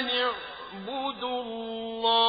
أن اعبدوا الله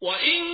我应。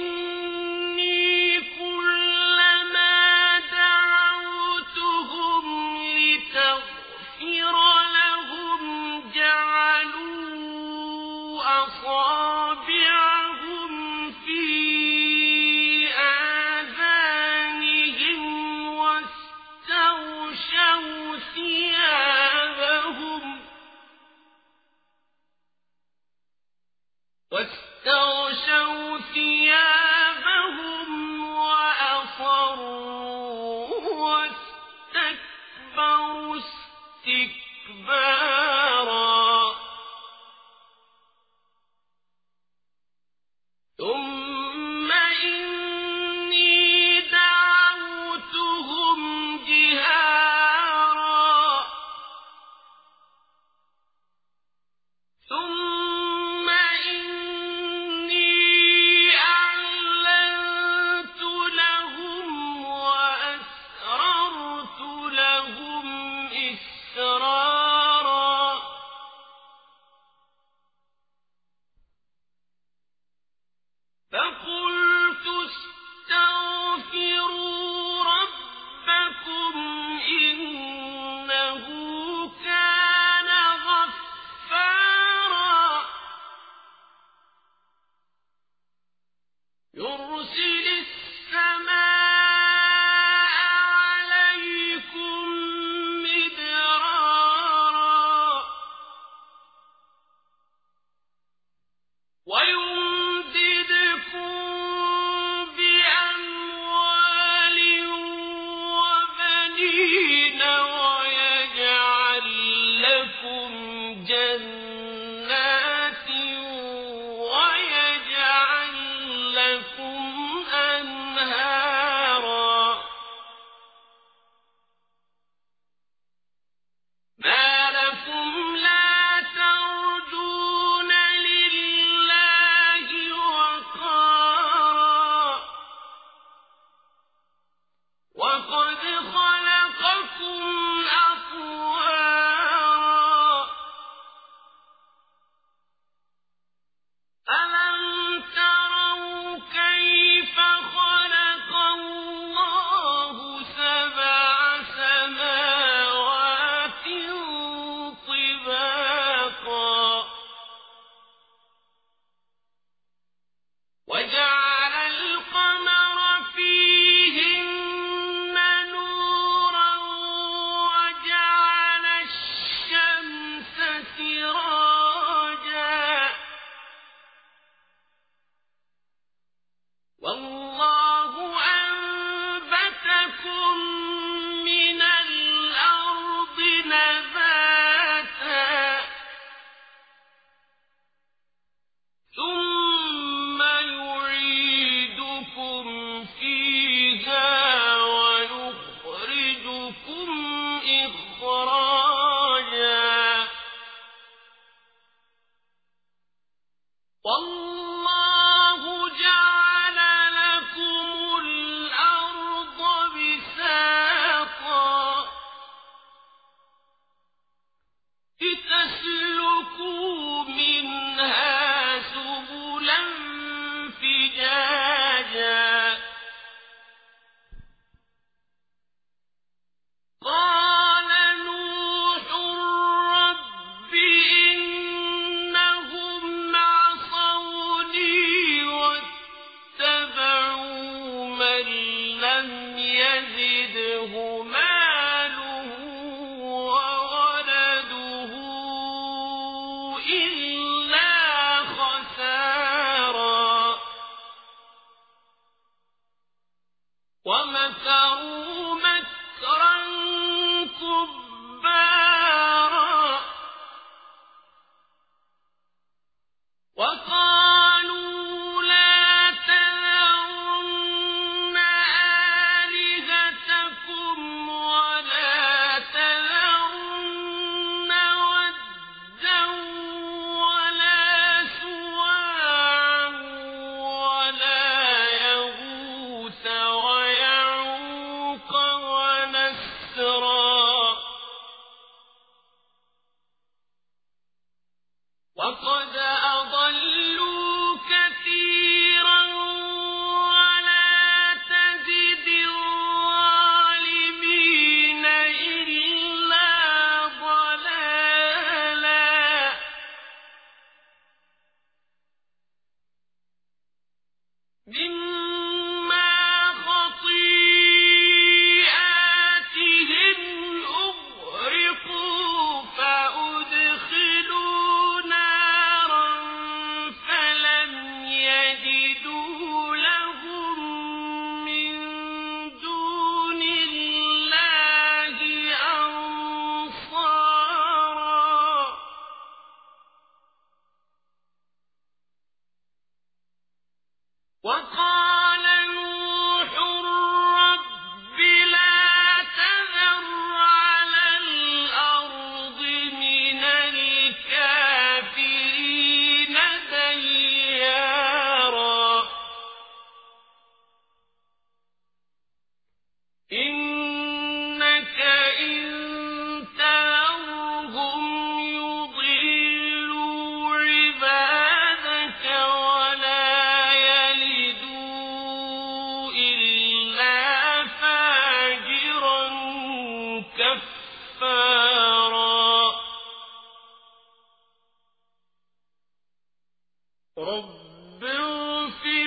رب اغفر